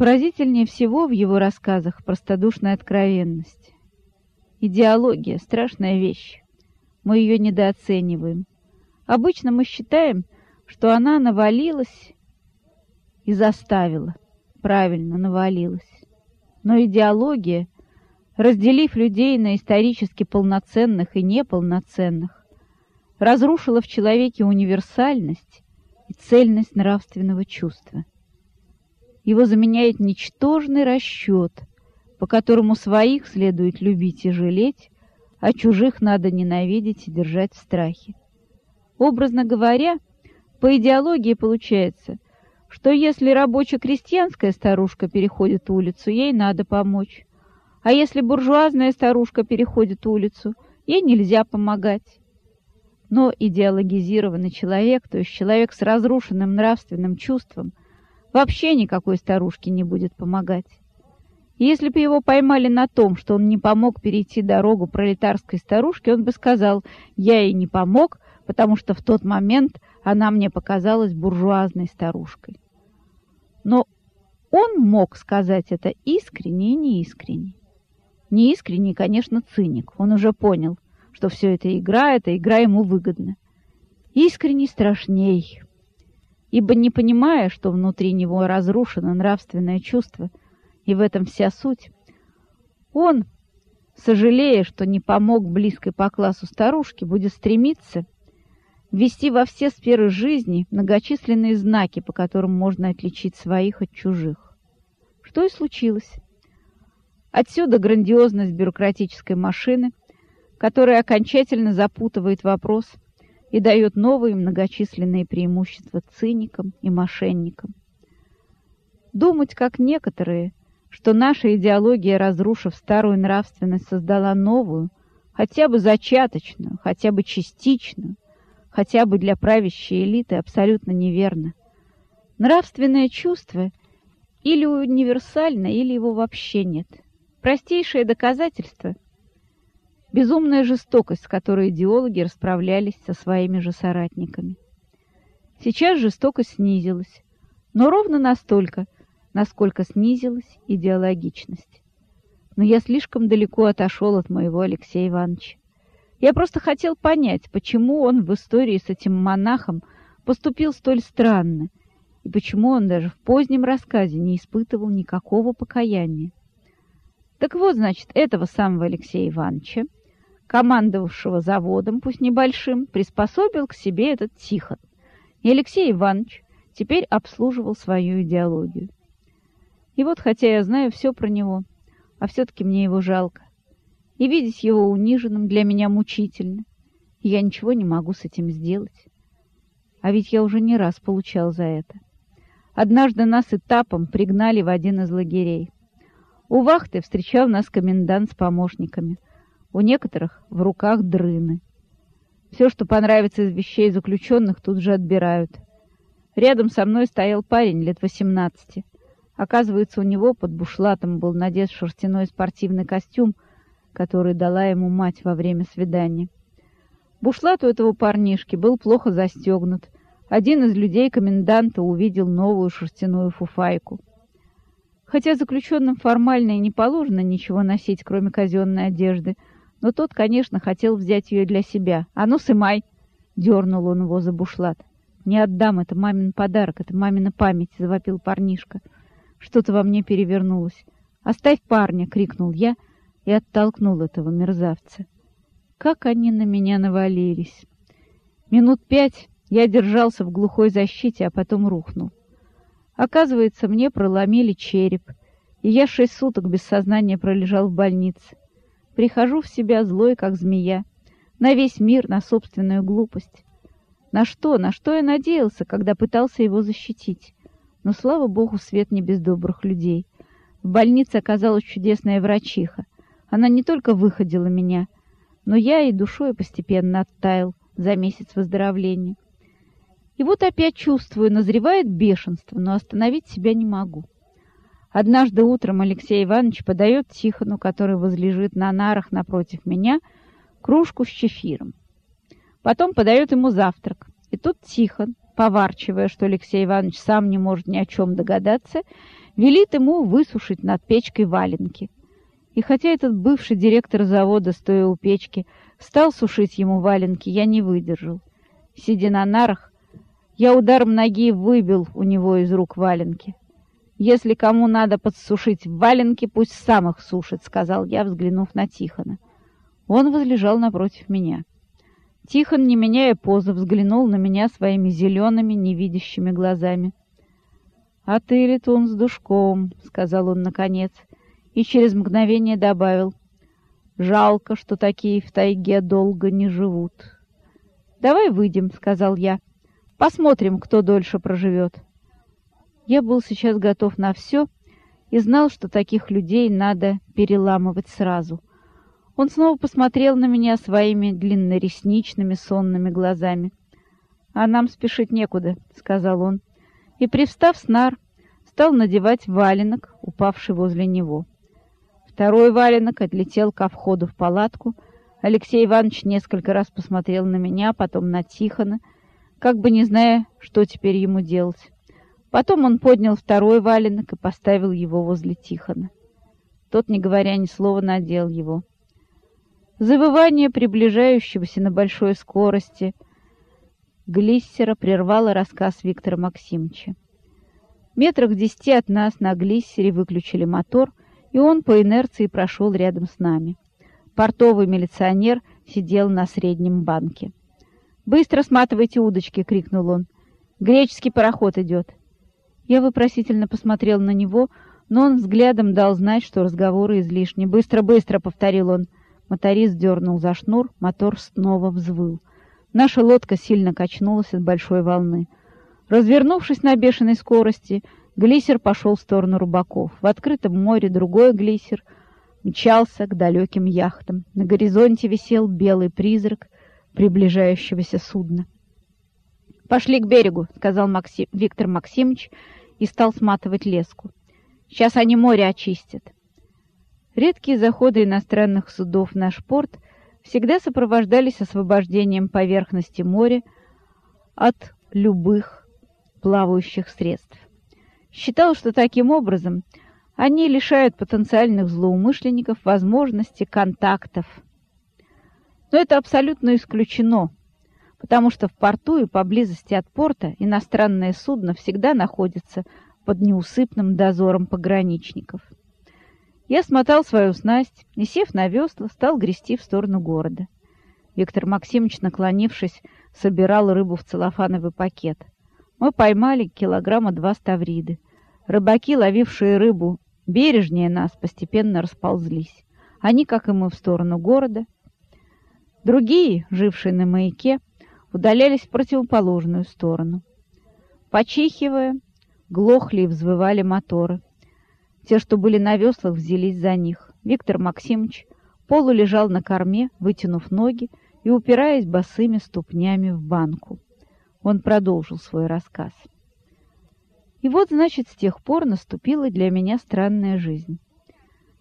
Поразительнее всего в его рассказах простодушная откровенность. Идеология — страшная вещь. Мы ее недооцениваем. Обычно мы считаем, что она навалилась и заставила. Правильно, навалилась. Но идеология, разделив людей на исторически полноценных и неполноценных, разрушила в человеке универсальность и цельность нравственного чувства. Его заменяет ничтожный расчет, по которому своих следует любить и жалеть, а чужих надо ненавидеть и держать в страхе. Образно говоря, по идеологии получается, что если рабоче-крестьянская старушка переходит улицу, ей надо помочь, а если буржуазная старушка переходит улицу, ей нельзя помогать. Но идеологизированный человек, то есть человек с разрушенным нравственным чувством, вообще никакой старушке не будет помогать. Если бы его поймали на том, что он не помог перейти дорогу пролетарской старушке, он бы сказал «я ей не помог, потому что в тот момент она мне показалась буржуазной старушкой». Но он мог сказать это искренне и неискренне. Неискренне, конечно, циник. Он уже понял, что все это игра, эта игра ему выгодна. Искренне страшней, ибо не понимая, что внутри него разрушено нравственное чувство, и в этом вся суть, он, сожалея, что не помог близкой по классу старушке, будет стремиться ввести во все сферы жизни многочисленные знаки, по которым можно отличить своих от чужих. Что и случилось. Отсюда грандиозность бюрократической машины, которая окончательно запутывает вопрос – и дает новые многочисленные преимущества циникам и мошенникам. Думать, как некоторые, что наша идеология, разрушив старую нравственность, создала новую, хотя бы зачаточную, хотя бы частичную, хотя бы для правящей элиты, абсолютно неверно. Нравственное чувство или универсально, или его вообще нет. Простейшее доказательство — безумная жестокость, с которой идеологи расправлялись со своими же соратниками. Сейчас жестокость снизилась, но ровно настолько, насколько снизилась идеологичность. Но я слишком далеко отошел от моего Алексея Ивановича. Я просто хотел понять, почему он в истории с этим монахом поступил столь странно, и почему он даже в позднем рассказе не испытывал никакого покаяния. Так вот, значит, этого самого Алексея Ивановича командовавшего заводом, пусть небольшим, приспособил к себе этот Тихон. И Алексей Иванович теперь обслуживал свою идеологию. И вот, хотя я знаю все про него, а все-таки мне его жалко. И видеть его униженным для меня мучительно. Я ничего не могу с этим сделать. А ведь я уже не раз получал за это. Однажды нас этапом пригнали в один из лагерей. У вахты встречал нас комендант с помощниками — у некоторых в руках дрыны. Все, что понравится из вещей заключенных, тут же отбирают. Рядом со мной стоял парень лет восемнадцати. Оказывается, у него под бушлатом был надет шерстяной спортивный костюм, который дала ему мать во время свидания. Бушлат у этого парнишки был плохо застегнут. Один из людей коменданта увидел новую шерстяную фуфайку. Хотя заключенным формально и не положено ничего носить, кроме казенной одежды — но тот, конечно, хотел взять ее для себя. «А ну, сымай!» — дернул он его за бушлат. «Не отдам, это мамин подарок, это мамина память!» — завопил парнишка. Что-то во мне перевернулось. «Оставь парня!» — крикнул я и оттолкнул этого мерзавца. Как они на меня навалились! Минут пять я держался в глухой защите, а потом рухнул. Оказывается, мне проломили череп, и я шесть суток без сознания пролежал в больнице. Прихожу в себя злой, как змея, на весь мир, на собственную глупость. На что, на что я надеялся, когда пытался его защитить? Но, слава богу, свет не без добрых людей. В больнице оказалась чудесная врачиха. Она не только выходила меня, но я и душой постепенно оттаял за месяц выздоровления. И вот опять чувствую, назревает бешенство, но остановить себя не могу. Однажды утром Алексей Иванович подает Тихону, который возлежит на нарах напротив меня, кружку с чефиром. Потом подает ему завтрак. И тут Тихон, поворчивая, что Алексей Иванович сам не может ни о чем догадаться, велит ему высушить над печкой валенки. И хотя этот бывший директор завода, стоя у печки, стал сушить ему валенки, я не выдержал. Сидя на нарах, я ударом ноги выбил у него из рук валенки. «Если кому надо подсушить валенки, пусть сам их сушит», — сказал я, взглянув на Тихона. Он возлежал напротив меня. Тихон, не меняя позы, взглянул на меня своими зелеными, невидящими глазами. «А ты, летун, с душком», — сказал он наконец, и через мгновение добавил. «Жалко, что такие в тайге долго не живут». «Давай выйдем», — сказал я. «Посмотрим, кто дольше проживет». Я был сейчас готов на все и знал, что таких людей надо переламывать сразу — он снова посмотрел на меня своими длинноресничными сонными глазами. «А нам спешить некуда», — сказал он, и, привстав с нар, стал надевать валенок, упавший возле него. Второй валенок отлетел ко входу в палатку. Алексей Иванович несколько раз посмотрел на меня, потом на Тихона, как бы не зная, что теперь ему делать. Потом он поднял второй валенок и поставил его возле Тихона. Тот, не говоря ни слова, надел его. Завывание приближающегося на большой скорости глиссера прервало рассказ Виктора Максимовича. Метрах десяти от нас на глиссере выключили мотор, и он по инерции прошел рядом с нами. Портовый милиционер сидел на среднем банке. «Быстро сматывайте удочки!» — крикнул он. «Греческий пароход идет!» Я вопросительно посмотрел на него, но он взглядом дал знать, что разговоры излишни. «Быстро, быстро!» — повторил он. Моторист дернул за шнур, мотор снова взвыл. Наша лодка сильно качнулась от большой волны. Развернувшись на бешеной скорости, глиссер пошел в сторону рыбаков. В открытом море другой глиссер мчался к далеким яхтам. На горизонте висел белый призрак приближающегося судна. «Пошли к берегу», — сказал Максим, Виктор Максимович и стал сматывать леску. «Сейчас они море очистят». Редкие заходы иностранных судов в наш порт всегда сопровождались освобождением поверхности моря от любых плавающих средств. Считал, что таким образом они лишают потенциальных злоумышленников возможности контактов. Но это абсолютно исключено, потому что в порту и поблизости от порта иностранное судно всегда находится под неусыпным дозором пограничников. Я смотал свою снасть и, сев на весла, стал грести в сторону города. Виктор Максимович, наклонившись, собирал рыбу в целлофановый пакет. Мы поймали килограмма два ставриды. Рыбаки, ловившие рыбу бережнее нас, постепенно расползлись. Они, как и мы, в сторону города. Другие, жившие на маяке, удалялись в противоположную сторону. Почихивая, глохли и взвывали моторы. Те, что были на веслах, взялись за них. Виктор Максимович полу лежал на корме, вытянув ноги и упираясь босыми ступнями в банку. Он продолжил свой рассказ. И вот, значит, с тех пор наступила для меня странная жизнь.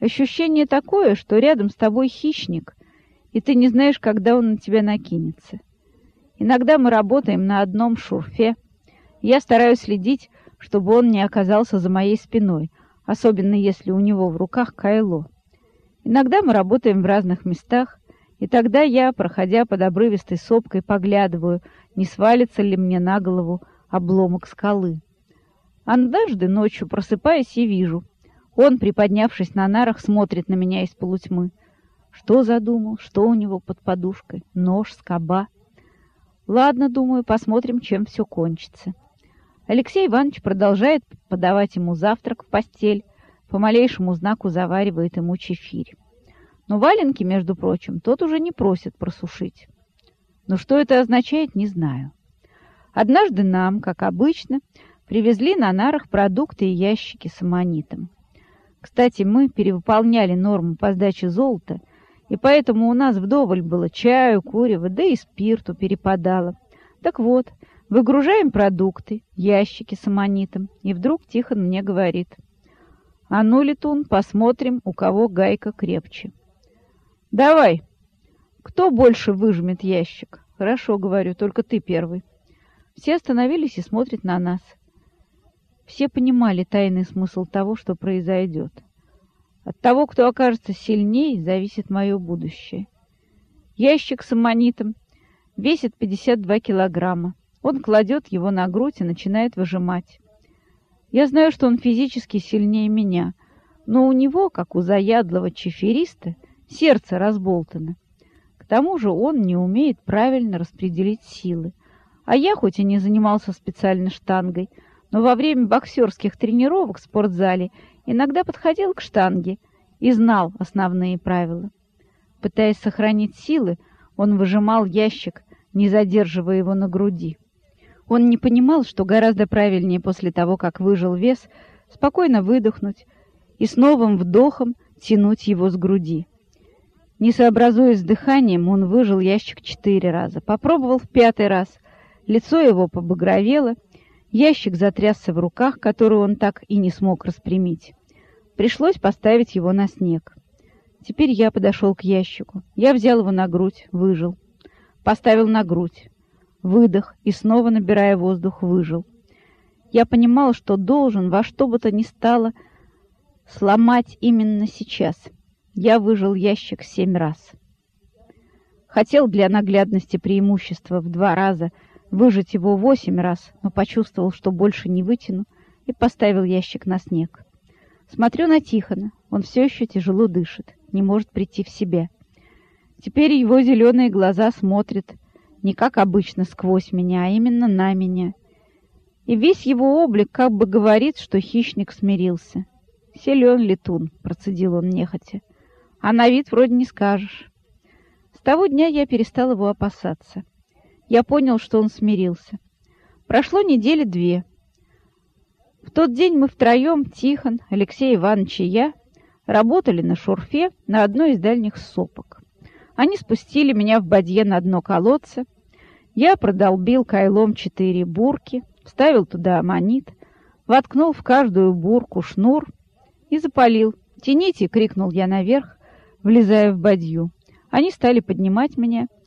Ощущение такое, что рядом с тобой хищник, и ты не знаешь, когда он на тебя накинется. Иногда мы работаем на одном шурфе. Я стараюсь следить, чтобы он не оказался за моей спиной, особенно если у него в руках кайло. Иногда мы работаем в разных местах, и тогда я, проходя под обрывистой сопкой, поглядываю, не свалится ли мне на голову обломок скалы. Однажды ночью просыпаюсь и вижу. Он, приподнявшись на нарах, смотрит на меня из полутьмы. Что задумал? Что у него под подушкой? Нож, скоба? Ладно, думаю, посмотрим, чем все кончится. Алексей Иванович продолжает подавать ему завтрак в постель, по малейшему знаку заваривает ему чефирь. Но валенки, между прочим, тот уже не просит просушить. Но что это означает, не знаю. Однажды нам, как обычно, привезли на нарах продукты и ящики с аммонитом. Кстати, мы перевыполняли норму по сдаче золота, и поэтому у нас вдоволь было чаю, курева, да и спирту перепадало. Так вот, Выгружаем продукты, ящики с аммонитом, и вдруг Тихон мне говорит. «А ну, летун, посмотрим, у кого гайка крепче». «Давай! Кто больше выжмет ящик?» «Хорошо, — говорю, — только ты первый». Все остановились и смотрят на нас. Все понимали тайный смысл того, что произойдет. От того, кто окажется сильнее, зависит мое будущее. Ящик с аммонитом весит 52 килограмма. Он кладет его на грудь и начинает выжимать. Я знаю, что он физически сильнее меня, но у него, как у заядлого чифериста, сердце разболтано. К тому же он не умеет правильно распределить силы. А я, хоть и не занимался специально штангой, но во время боксерских тренировок в спортзале иногда подходил к штанге и знал основные правила. Пытаясь сохранить силы, он выжимал ящик, не задерживая его на груди. Он не понимал, что гораздо правильнее после того, как выжил вес, спокойно выдохнуть и с новым вдохом тянуть его с груди. Не сообразуясь с дыханием, он выжил ящик четыре раза. Попробовал в пятый раз — Лицо его побагровело, ящик затрясся в руках, который он так и не смог распрямить. Пришлось поставить его на снег. Теперь я подошел к ящику. Я взял его на грудь, выжил. Поставил на грудь. Выдох и снова, набирая воздух, выжил. Я понимал, что должен во что бы то ни стало сломать именно сейчас. Я выжил ящик семь раз. Хотел для наглядности преимущества в два раза — выжать его восемь раз, но почувствовал, что больше не вытяну, и поставил ящик на снег. Смотрю на Тихона. Он все еще тяжело дышит, не может прийти в себя. Теперь его зеленые глаза смотрят не как обычно сквозь меня, а именно на меня. И весь его облик как бы говорит, что хищник смирился. «Силен летун», — процедил он нехотя. «А на вид вроде не скажешь». С того дня я перестал его опасаться я понял, что он смирился. Прошло недели две. В тот день мы втроем, Тихон, Алексей Иванович и я, работали на шурфе на одной из дальних сопок. Они спустили меня в бадье на дно колодца. Я продолбил кайлом четыре бурки, вставил туда аммонит, воткнул в каждую бурку шнур и запалил. «Тяните!» — крикнул я наверх, влезая в бадью. Они стали поднимать меня —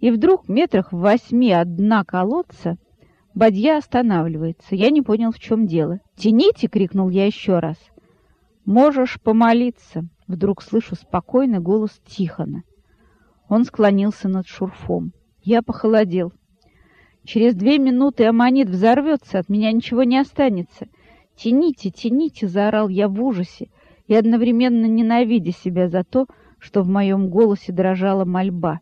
и вдруг метрах в восьми от дна колодца бадья останавливается. Я не понял, в чем дело. «Тяните!» — крикнул я еще раз. «Можешь помолиться!» — вдруг слышу спокойный голос Тихона. Он склонился над шурфом. Я похолодел. Через две минуты аммонит взорвется, от меня ничего не останется. «Тяните, тяните!» — заорал я в ужасе и одновременно ненавидя себя за то, что в моем голосе дрожала мольба.